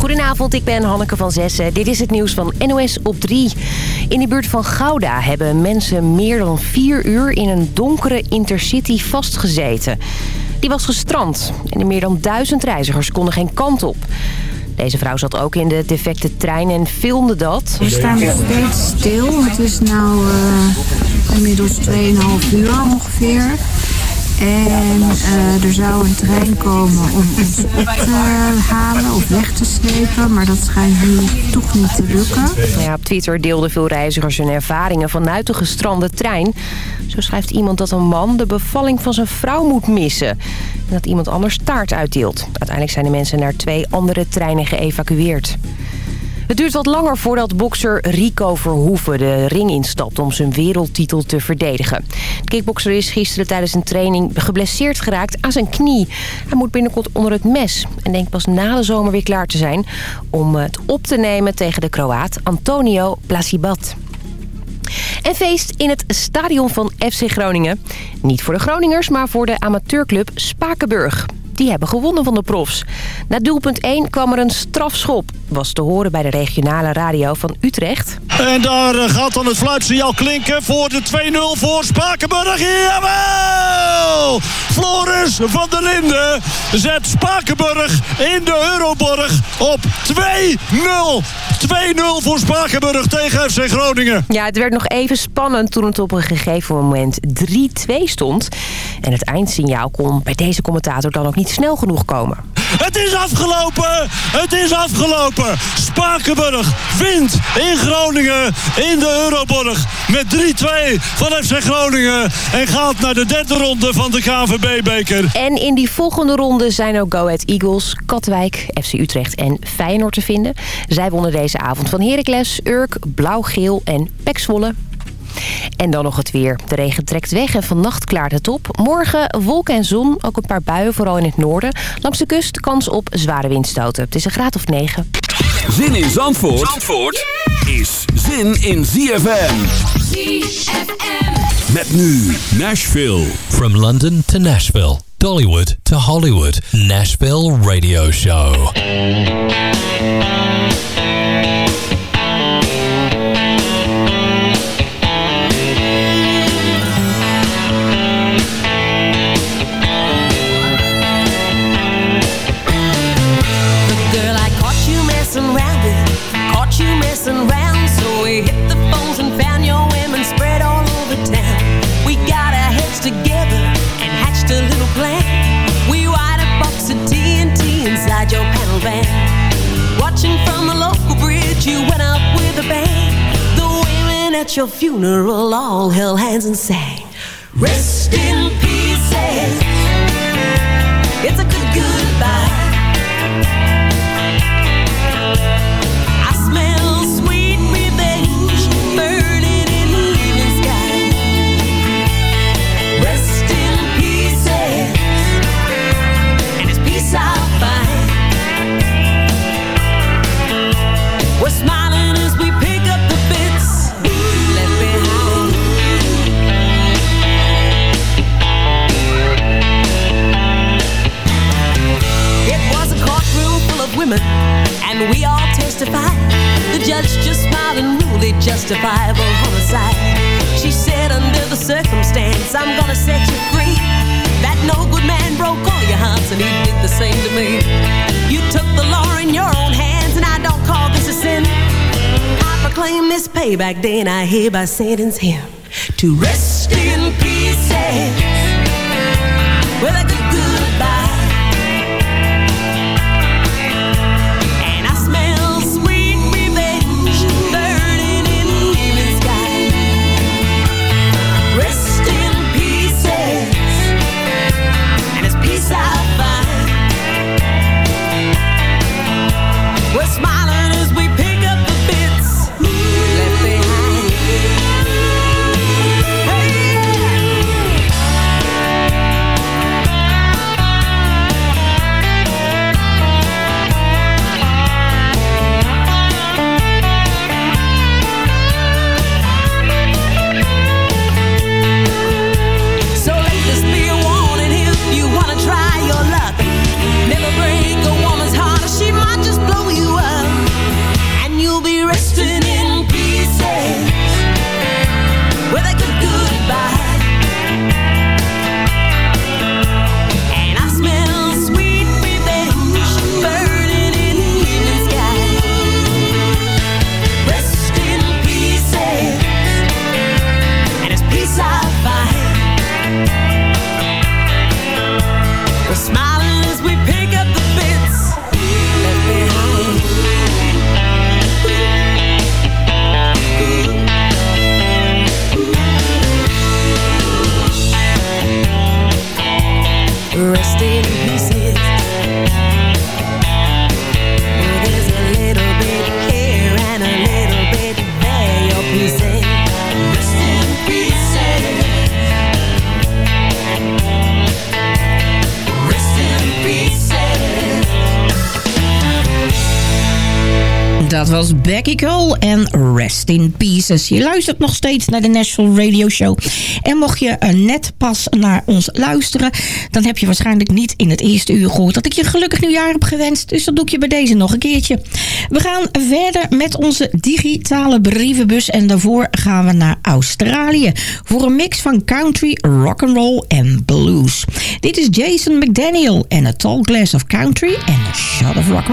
Goedenavond, ik ben Hanneke van Zessen. Dit is het nieuws van NOS op 3. In de buurt van Gouda hebben mensen meer dan vier uur in een donkere intercity vastgezeten. Die was gestrand en meer dan duizend reizigers konden geen kant op. Deze vrouw zat ook in de defecte trein en filmde dat. We staan nog steeds stil. Het is nu uh, inmiddels 2,5 uur ongeveer. En uh, er zou een trein komen om ons op te halen of weg te slepen. Maar dat schijnt nu toch niet te lukken. Ja, op Twitter deelden veel reizigers hun ervaringen vanuit de gestrande trein. Zo schrijft iemand dat een man de bevalling van zijn vrouw moet missen. En dat iemand anders taart uitdeelt. Uiteindelijk zijn de mensen naar twee andere treinen geëvacueerd. Het duurt wat langer voordat bokser Rico Verhoeven de ring instapt om zijn wereldtitel te verdedigen. De kickbokser is gisteren tijdens een training geblesseerd geraakt aan zijn knie. Hij moet binnenkort onder het mes en denkt pas na de zomer weer klaar te zijn om het op te nemen tegen de Kroaat Antonio Plasibat. En feest in het stadion van FC Groningen. Niet voor de Groningers, maar voor de amateurclub Spakenburg die hebben gewonnen van de profs. Na doelpunt 1 kwam er een strafschop. Was te horen bij de regionale radio van Utrecht. En daar eh, gaat dan het fluitsignaal klinken voor de 2-0 voor Spakenburg. Jawel! Floris van der Linden zet Spakenburg in de Euroborg op 2-0. 2-0 voor Spakenburg tegen FC Groningen. Ja, het werd nog even spannend toen het op een gegeven moment 3-2 stond. En het eindsignaal kon bij deze commentator dan ook niet snel genoeg komen. Het is afgelopen! Het is afgelopen! Spakenburg wint in Groningen in de Euroborg met 3-2 van FC Groningen. En gaat naar de derde ronde van de KVB-beker. En in die volgende ronde zijn ook Go Ahead Eagles, Katwijk, FC Utrecht en Feyenoord te vinden. Zij wonnen deze avond van Heracles, Urk, Blauw-Geel en Pek Zwolle. En dan nog het weer. De regen trekt weg en vannacht klaart het op. Morgen wolken en zon, ook een paar buien, vooral in het noorden. Langs de kust kans op zware windstoten. Het is een graad of 9. Zin in Zandvoort, Zandvoort is zin in ZFM. ZFM. Met nu Nashville. From London to Nashville. Dollywood to Hollywood. Nashville Radio Show. At your funeral, all held hands and sang, Rest in pieces. It's a good goodbye. Justifiable homicide. She said, under the circumstance, I'm gonna set you free. That no good man broke all your hearts, and he did the same to me. You took the law in your own hands, and I don't call this a sin. I proclaim this payback day, and I hereby sentence him to rest in pieces. With Becky Cole en Rest in Pieces. Je luistert nog steeds naar de Nashville Radio Show. En mocht je uh, net pas naar ons luisteren... dan heb je waarschijnlijk niet in het eerste uur gehoord... dat ik je gelukkig nieuwjaar heb gewenst. Dus dat doe ik je bij deze nog een keertje. We gaan verder met onze digitale brievenbus... en daarvoor gaan we naar Australië... voor een mix van country, rock and roll en blues. Dit is Jason McDaniel en A Tall Glass of Country... en A Shot of Rock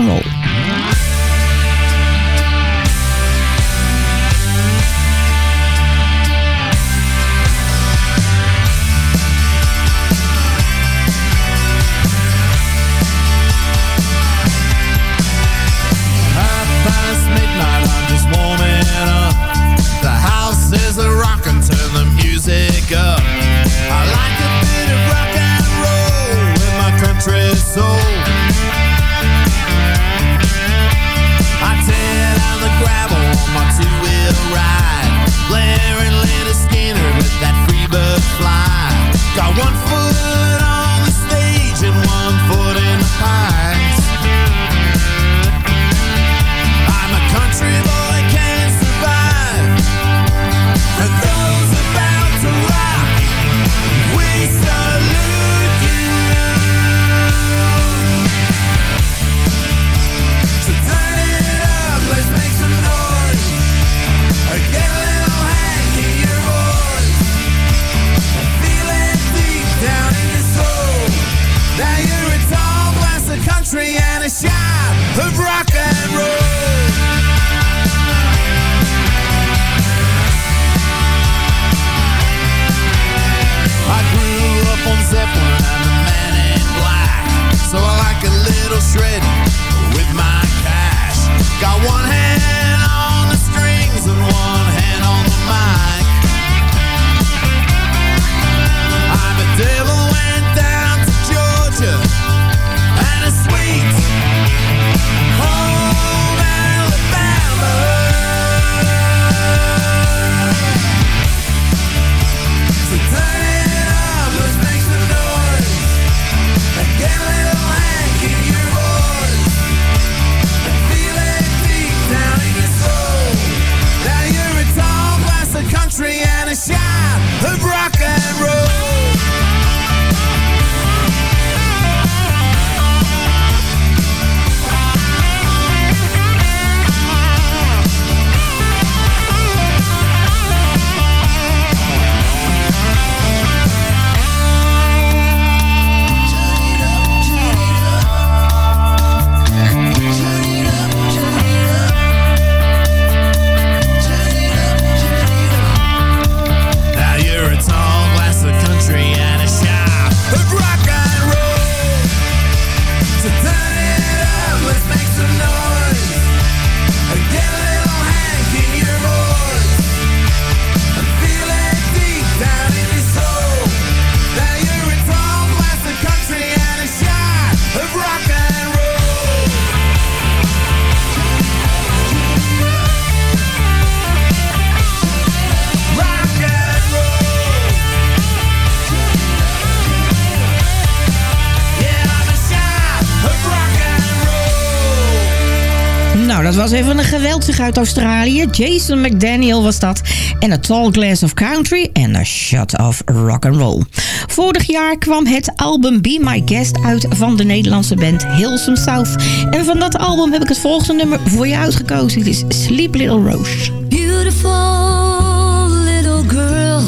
was even een geweldig uit Australië. Jason McDaniel was dat. En A Tall Glass of Country en A Shot of Rock and Roll. Vorig jaar kwam het album Be My Guest uit van de Nederlandse band Hillsome South. En van dat album heb ik het volgende nummer voor je uitgekozen. Het is Sleep Little Rose. Beautiful little girl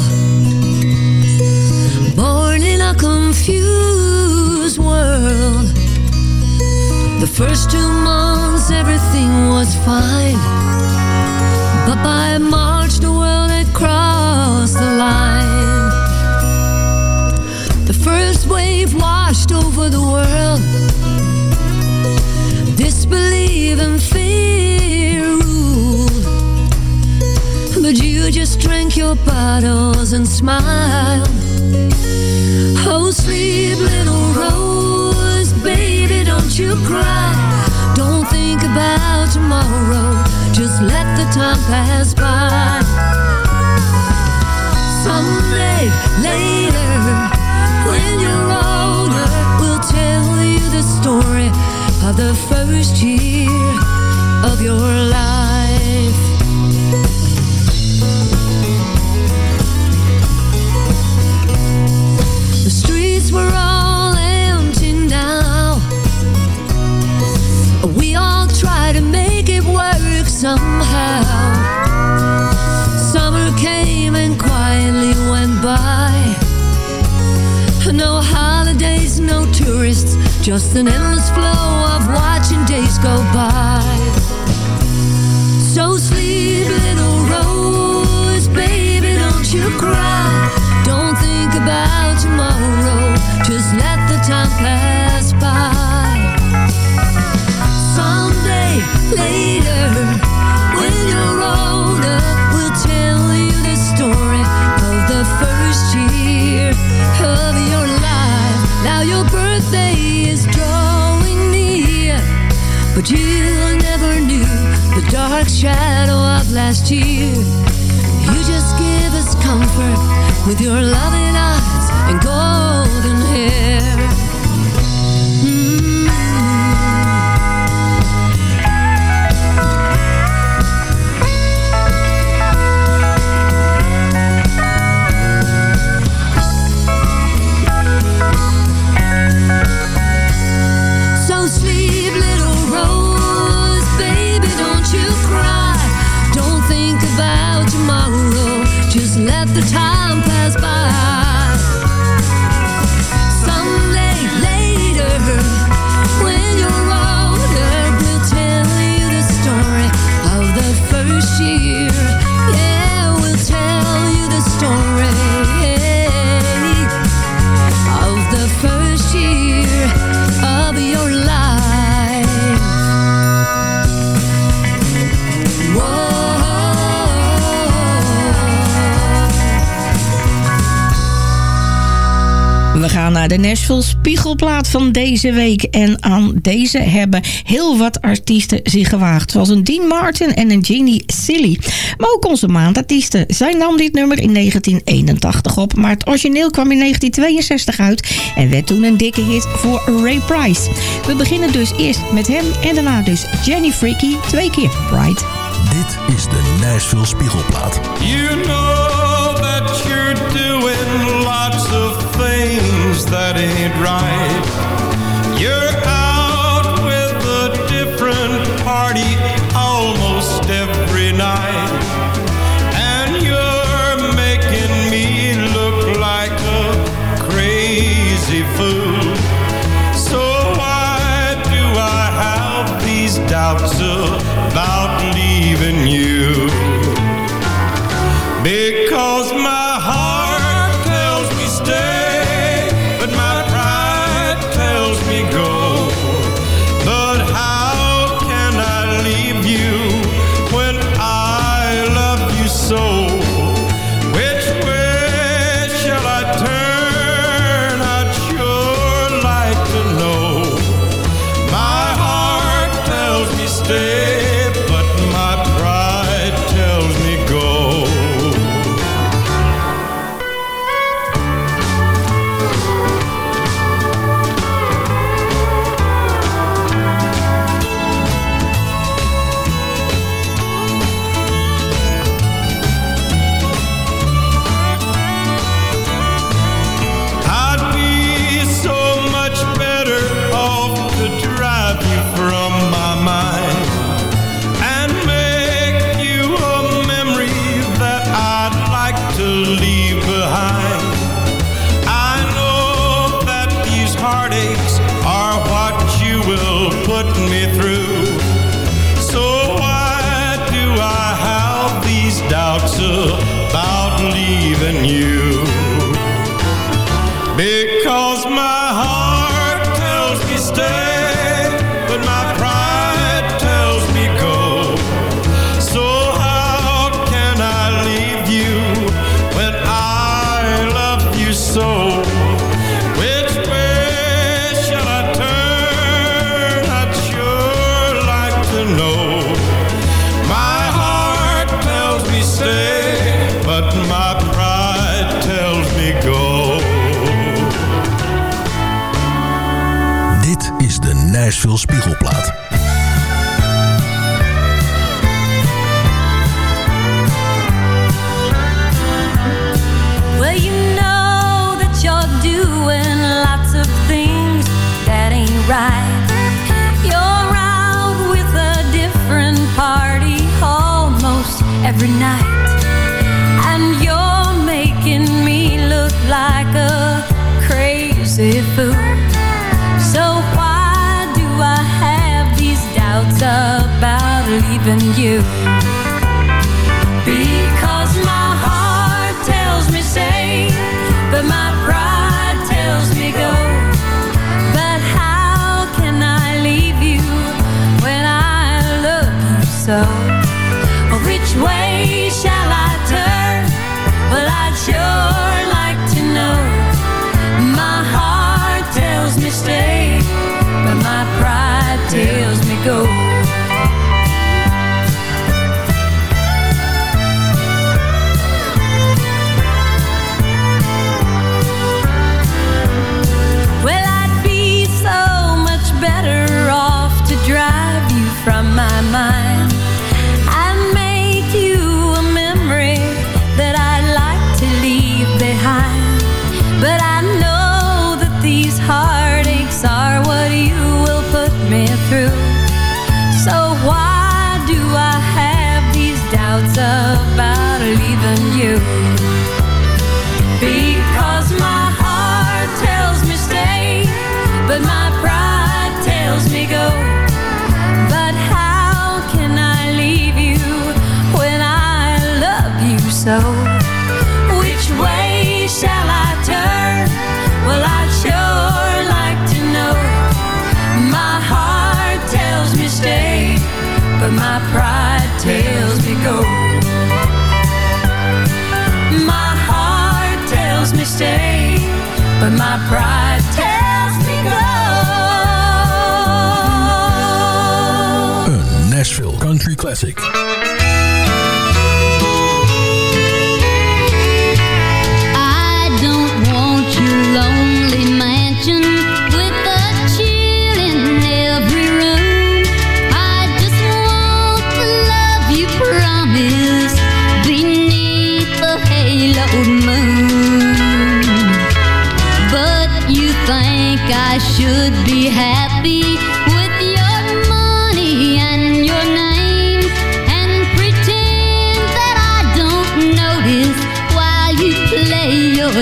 Born in a confused world first two months everything was fine. But by March the world had crossed the line. The first wave washed over the world. Disbelief and fear ruled. But you just drank your bottles and smiled. Oh, sleep, little rose, baby, don't you cry. Don't think about tomorrow. Just let the time pass by. Someday, later, when you're older, we'll tell you the story of the first year of your life. The streets were all try to make it work somehow. Summer came and quietly went by. No holidays, no tourists, just an endless flow of watching days go by. So sleep, little rose, baby, don't you cry. Don't think about tomorrow, just let the time pass by. With your loving eyes and golden hair. The time We gaan naar de Nashville Spiegelplaat van deze week. En aan deze hebben heel wat artiesten zich gewaagd. Zoals een Dean Martin en een Jeannie Silly. Maar ook onze maandartiesten. Zij nam dit nummer in 1981 op. Maar het origineel kwam in 1962 uit. En werd toen een dikke hit voor Ray Price. We beginnen dus eerst met hem. En daarna dus Jenny Freaky. Twee keer Bright. Dit is de Nashville Spiegelplaat. You know that ain't right. veel spiegelplaat. even you.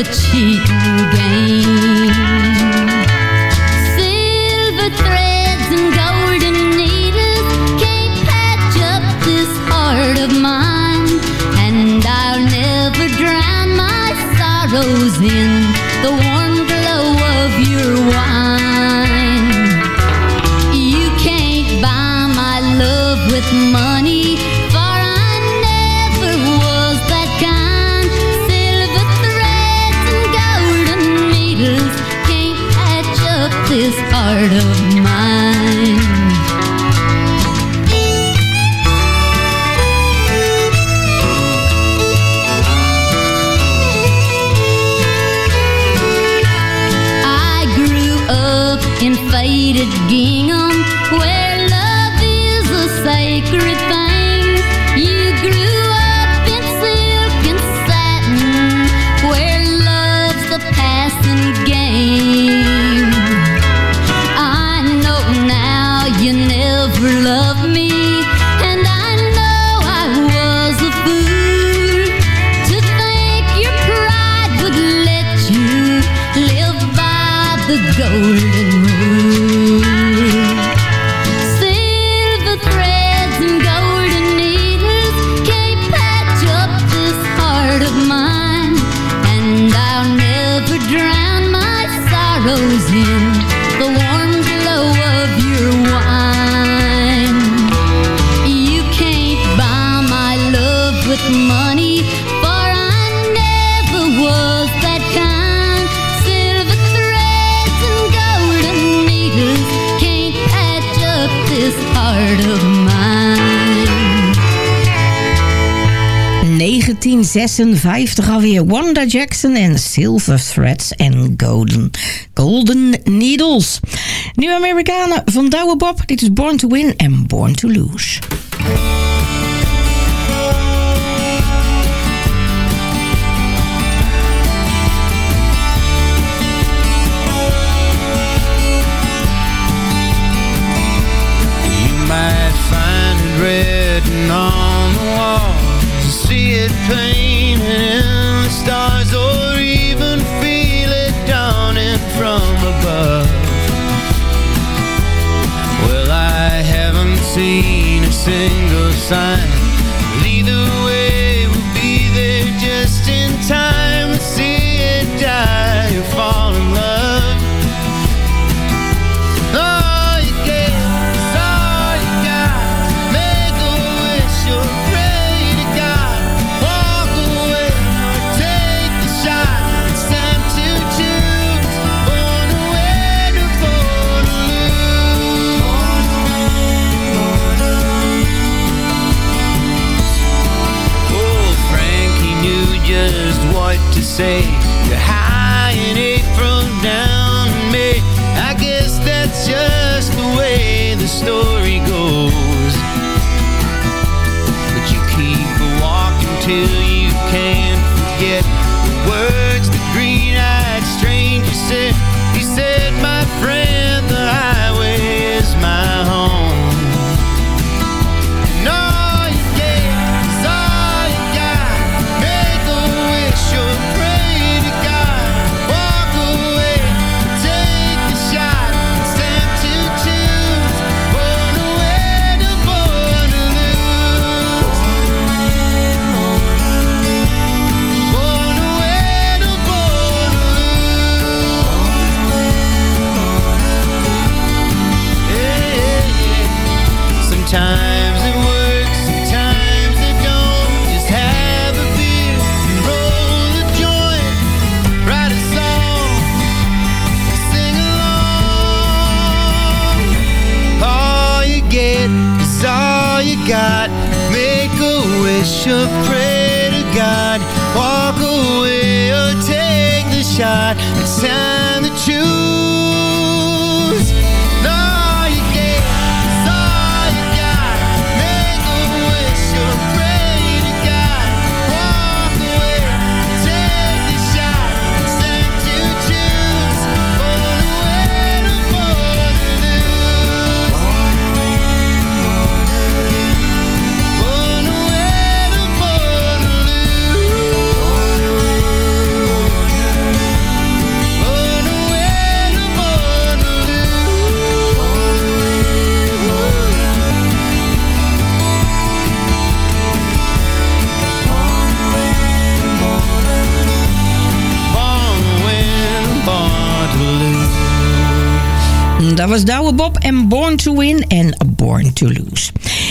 cheat you gain 56 alweer. Wanda Jackson en Silver Threads en Golden, Golden Needles. Nieuwe Amerikanen van Douwe Bob. Dit is Born to Win en Born to Lose. sign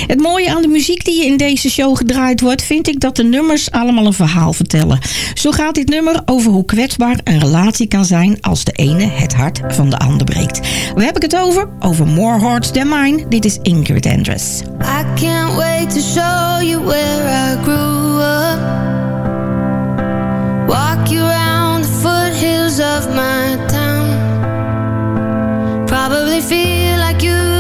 Het mooie aan de muziek die in deze show gedraaid wordt, vind ik dat de nummers allemaal een verhaal vertellen. Zo gaat dit nummer over hoe kwetsbaar een relatie kan zijn als de ene het hart van de ander breekt. Waar heb ik het over? Over More Hearts Than Mine. Dit is Ingrid Andress. I can't wait to show you where I grew up. Walk you around the foothills of my town. Probably feel like you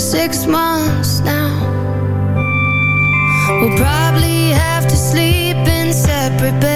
six months now. We'll probably have to sleep in separate beds.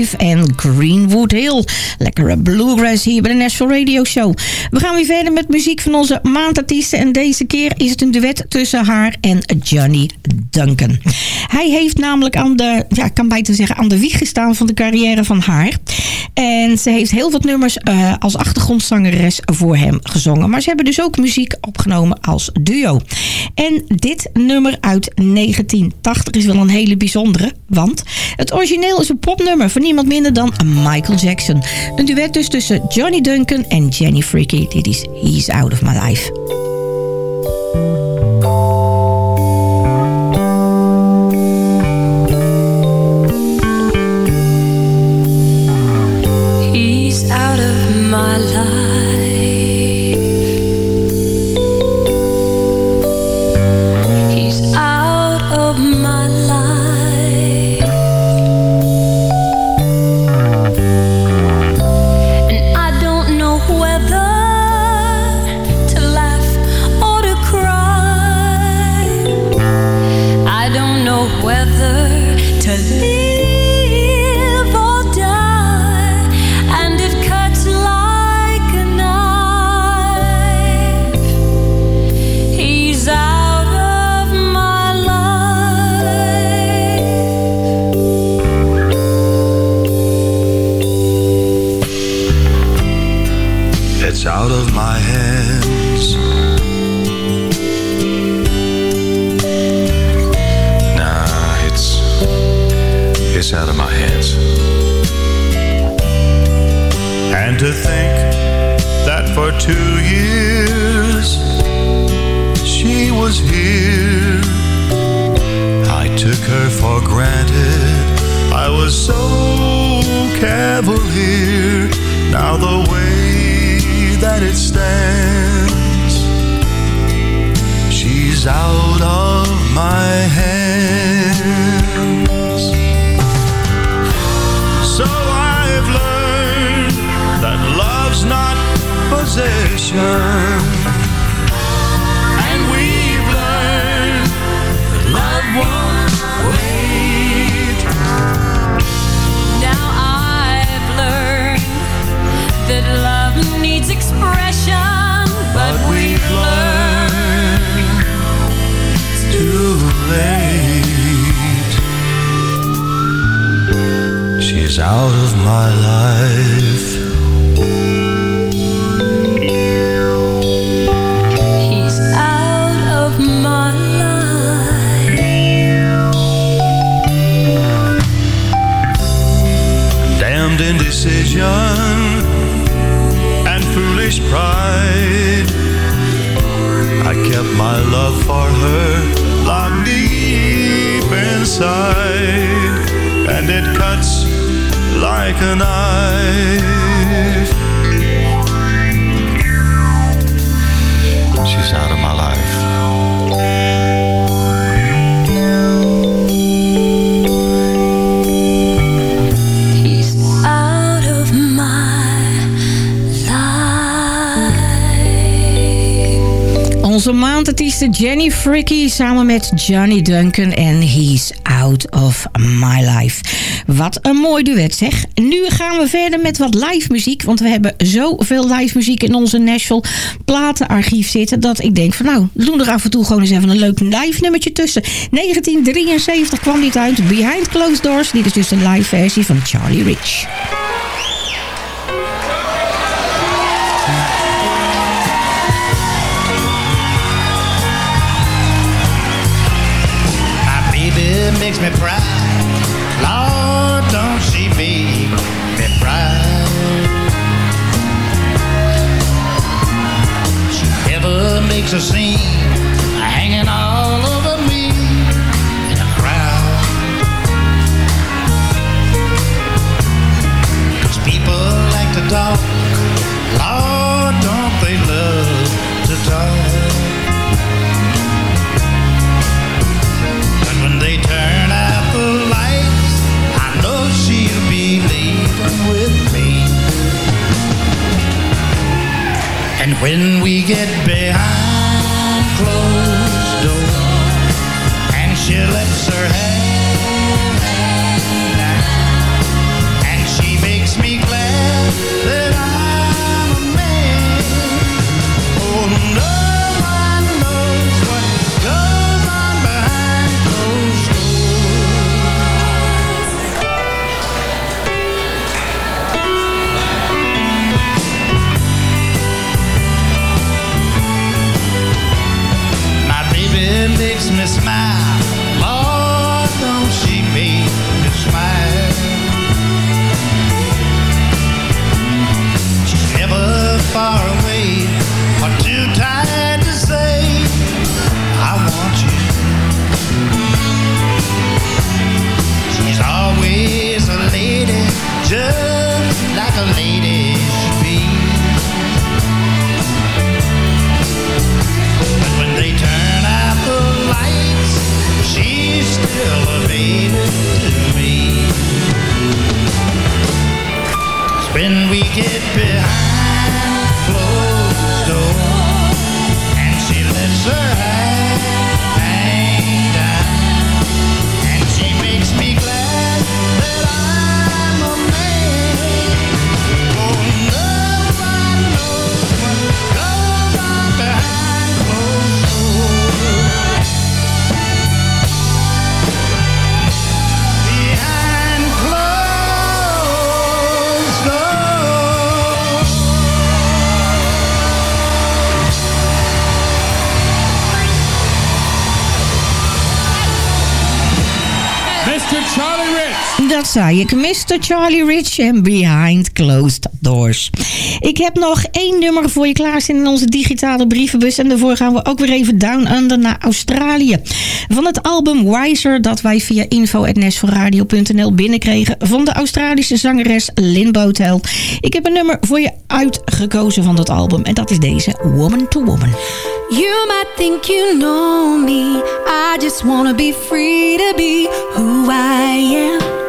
En Greenwood Hill. Lekkere bluegrass hier bij de National Radio Show. We gaan weer verder met muziek van onze maandartiesten. En deze keer is het een duet tussen haar en Johnny Duncan. Hij heeft namelijk aan de, ja, kan bijten zeggen, aan de wieg gestaan van de carrière van haar. En ze heeft heel wat nummers eh, als achtergrondzangeres voor hem gezongen. Maar ze hebben dus ook muziek opgenomen als duo. En dit nummer uit 1980 is wel een hele bijzondere. Want het origineel is een popnummer niemand minder dan Michael Jackson. Een duet dus tussen Johnny Duncan en Jenny Freaky. Dit is He's Out of My Life. Foolish pride. I kept my love for her locked deep inside, and it cuts like a knife. She's out of my life. Onze maandartieste Jenny Fricky samen met Johnny Duncan en He's Out of My Life. Wat een mooi duet zeg. Nu gaan we verder met wat live muziek, want we hebben zoveel live muziek in onze Nashville platenarchief zitten, dat ik denk van nou, doen er af en toe gewoon eens even een leuk live nummertje tussen. 1973 kwam dit uit, Behind Closed Doors. Dit is dus de live versie van Charlie Rich. Makes me proud. Lord, don't she make me cry? She never makes a scene, when we get behind closed doors, and she lets her hair Ik. Mr. Charlie Rich en Behind Closed Doors. Ik heb nog één nummer voor je klaarstaan in onze digitale brievenbus. En daarvoor gaan we ook weer even down under naar Australië. Van het album Wiser dat wij via info.nesforradio.nl binnenkregen... van de Australische zangeres Lynn Botel. Ik heb een nummer voor je uitgekozen van dat album. En dat is deze, Woman to Woman. You might think you know me. I just wanna be free to be who I am.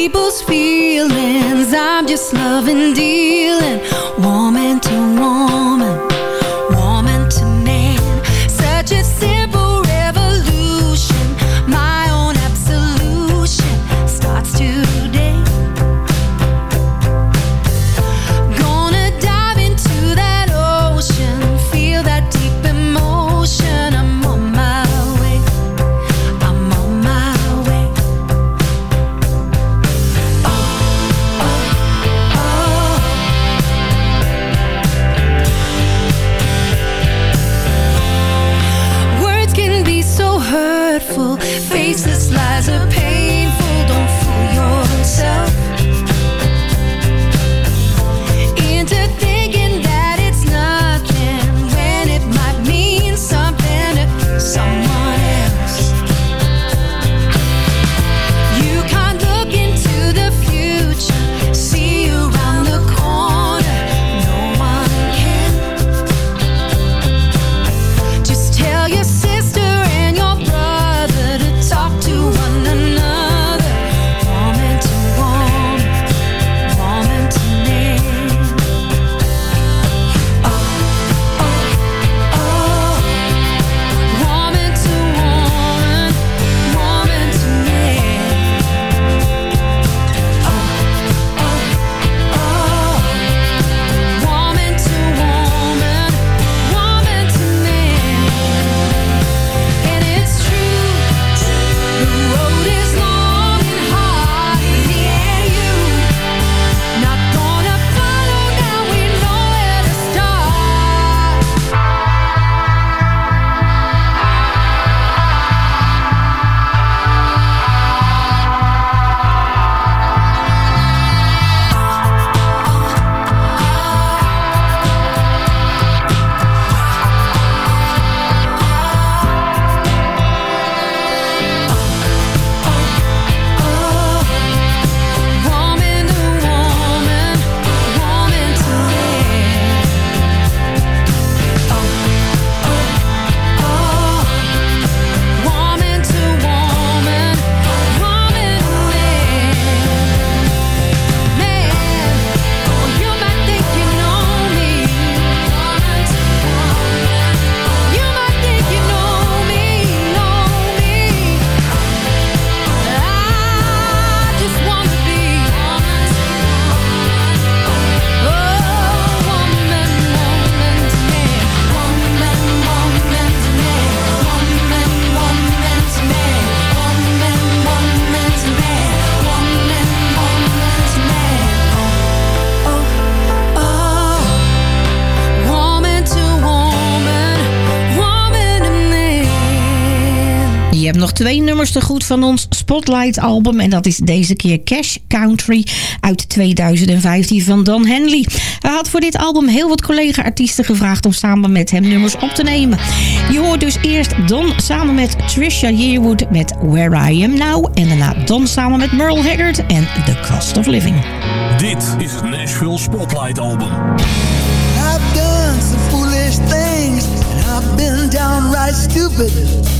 People's feelings. I'm just loving, dealing, woman to woman, van ons Spotlight album. En dat is deze keer Cash Country uit 2015 van Don Henley. Hij had voor dit album heel wat collega-artiesten gevraagd om samen met hem nummers op te nemen. Je hoort dus eerst Don samen met Trisha Yearwood met Where I Am Now. En daarna Don samen met Merle Haggard en The Cost of Living. Dit is het Nashville Spotlight Album. I've done some foolish things, and I've been downright stupid.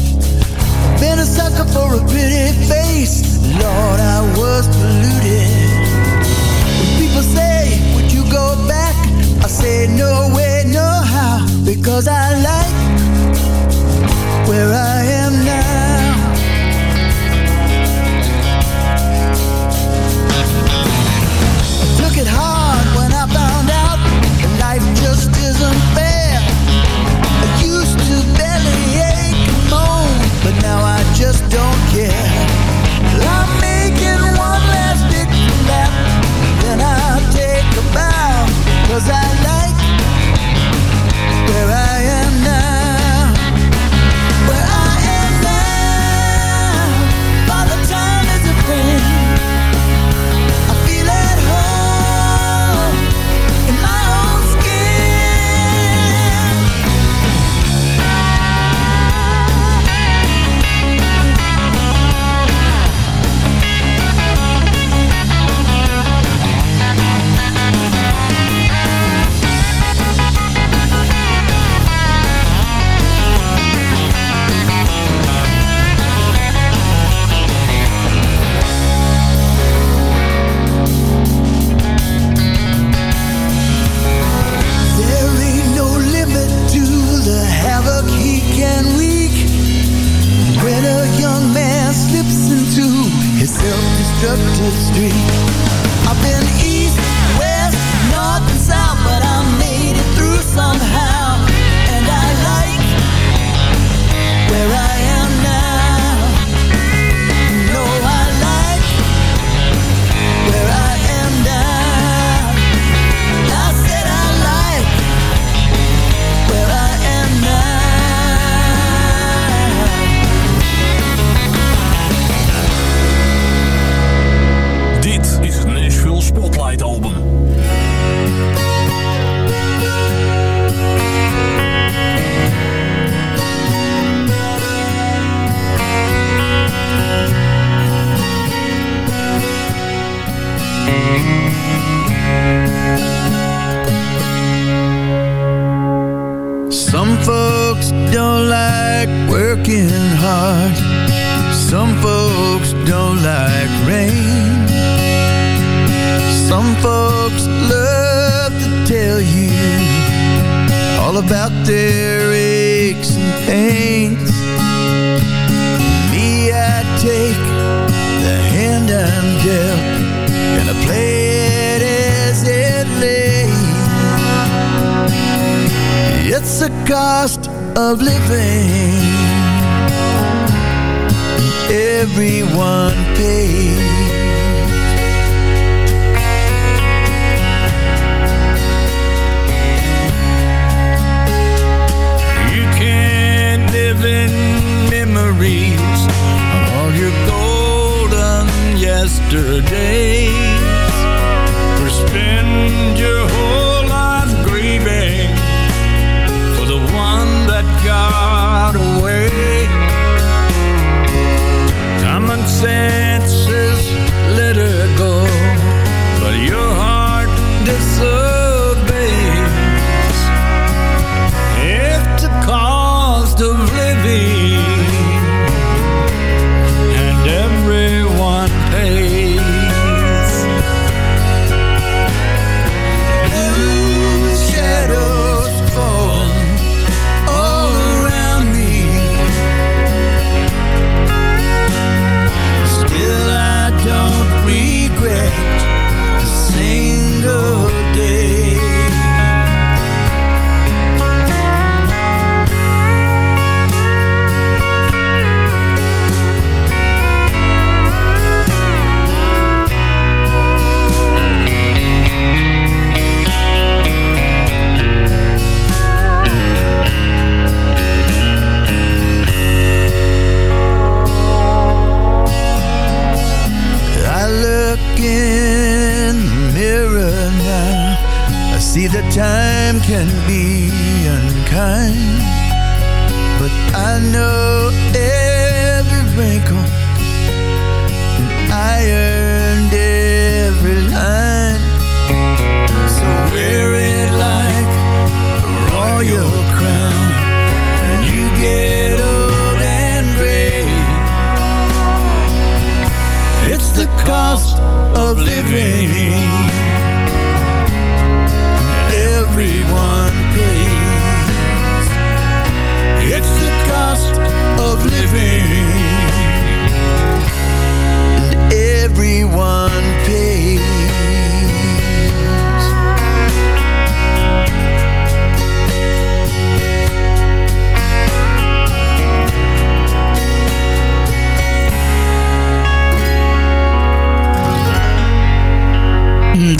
Been a sucker for a pretty face, Lord, I was polluted. When people say, Would you go back? I say, No way, no how, because I like where I am now. Took it hard when I found out life just isn't fair. just don't care. I'm making one last big lap, then I'll take a bow, cause I like where I street.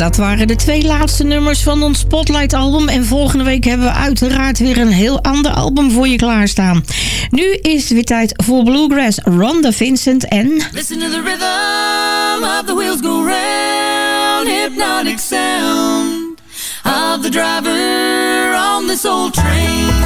dat waren de twee laatste nummers van ons Spotlight-album. En volgende week hebben we uiteraard weer een heel ander album voor je klaarstaan. Nu is het weer tijd voor Bluegrass, Ronda Vincent en... Listen to the rhythm of the wheels go round Hypnotic sound of the driver on this old train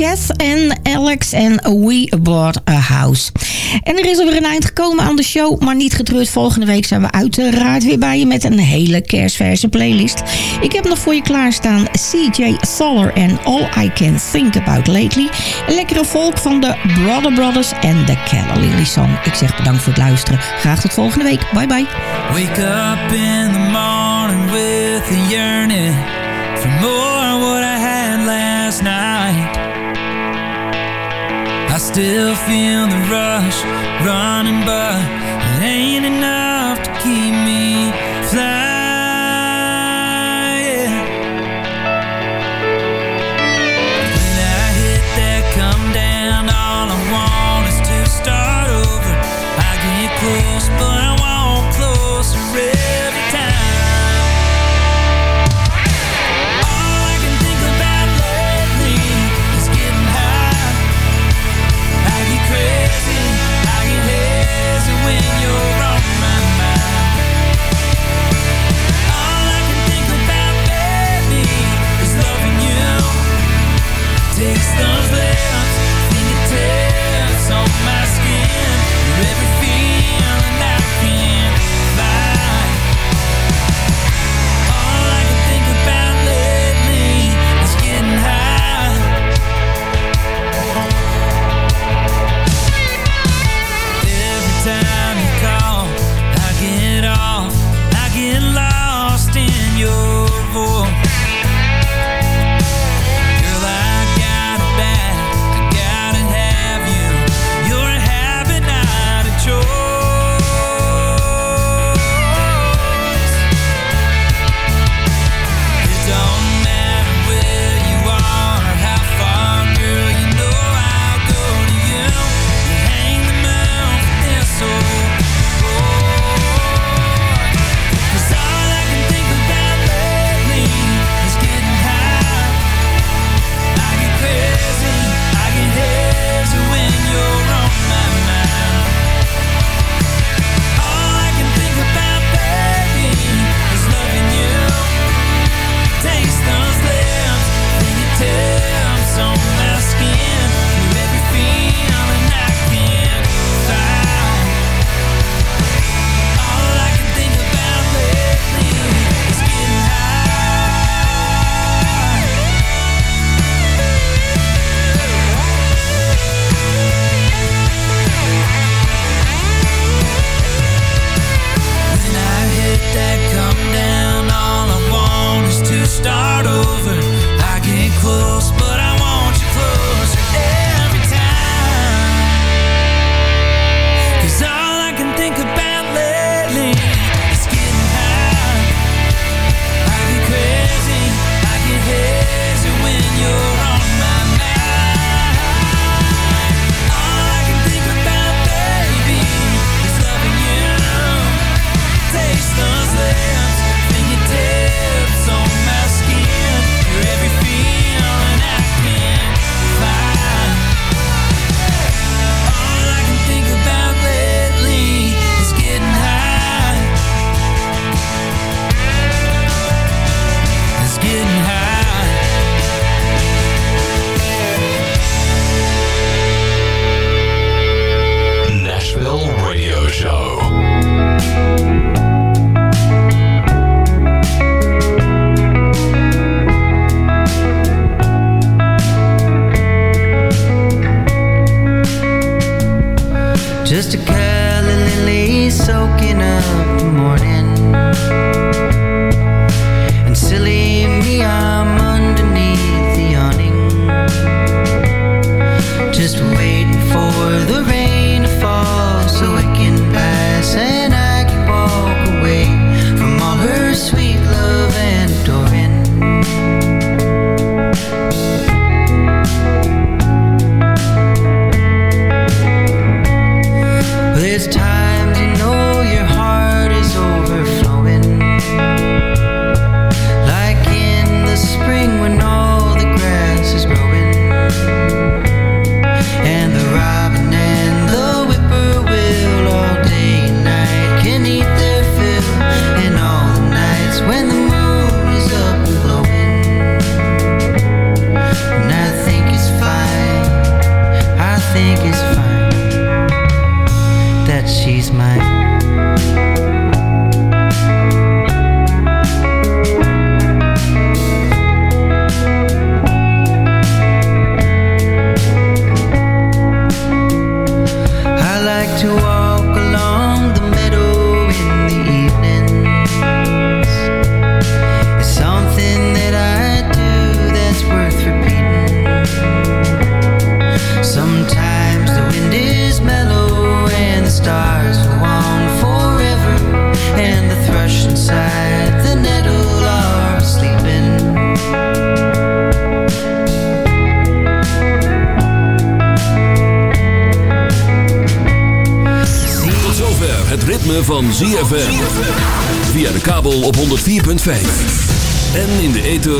Cass en Alex en We Bought a House. En er is alweer een eind gekomen aan de show, maar niet getreurd. Volgende week zijn we uiteraard weer bij je met een hele kerstverse playlist. Ik heb nog voor je klaarstaan CJ Soller en All I Can Think About Lately. Een lekkere volk van de Brother Brothers en de Keller Lily Song. Ik zeg bedankt voor het luisteren. Graag tot volgende week. Bye bye. Wake up in the morning. Still feel the rush running, by. it ain't enough to keep me